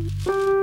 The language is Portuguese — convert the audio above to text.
Música